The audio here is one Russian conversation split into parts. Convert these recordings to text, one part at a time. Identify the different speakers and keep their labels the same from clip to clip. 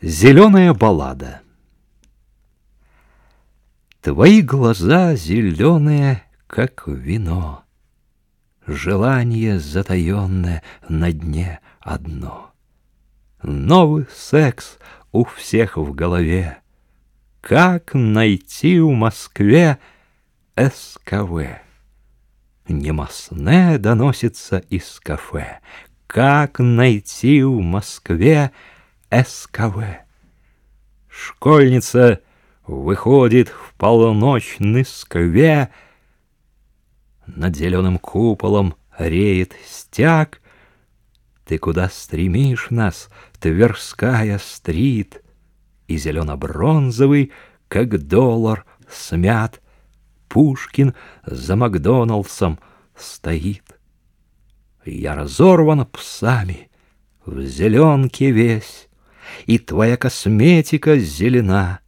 Speaker 1: Зеленая баллада Твои глаза зеленые, как вино, Желание затаенное на дне одно. Новый секс у всех в голове. Как найти в Москве СКВ? Немасне доносится из кафе. Как найти в Москве СКВ? Школьница выходит в полночный скве, Над зеленым куполом реет стяг. Ты куда стремишь нас, Тверская стрит, И зелено-бронзовый, как доллар, смят — Пушкин за Макдоналдсом стоит. Я разорван псами, в зеленке весь, И твоя косметика зелена.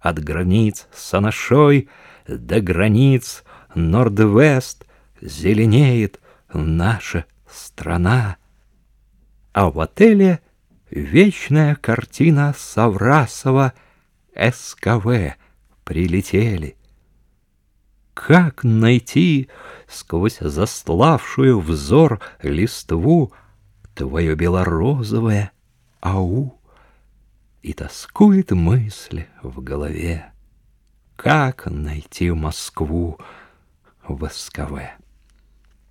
Speaker 1: От границ Санашой до границ Норд-Вест Зеленеет наша страна. А в отеле вечная картина Саврасова СКВ прилетели — как найти сквозь застлавшую взор листву Твое белорозовое ау? И тоскует мысль в голове, Как найти Москву в СКВ?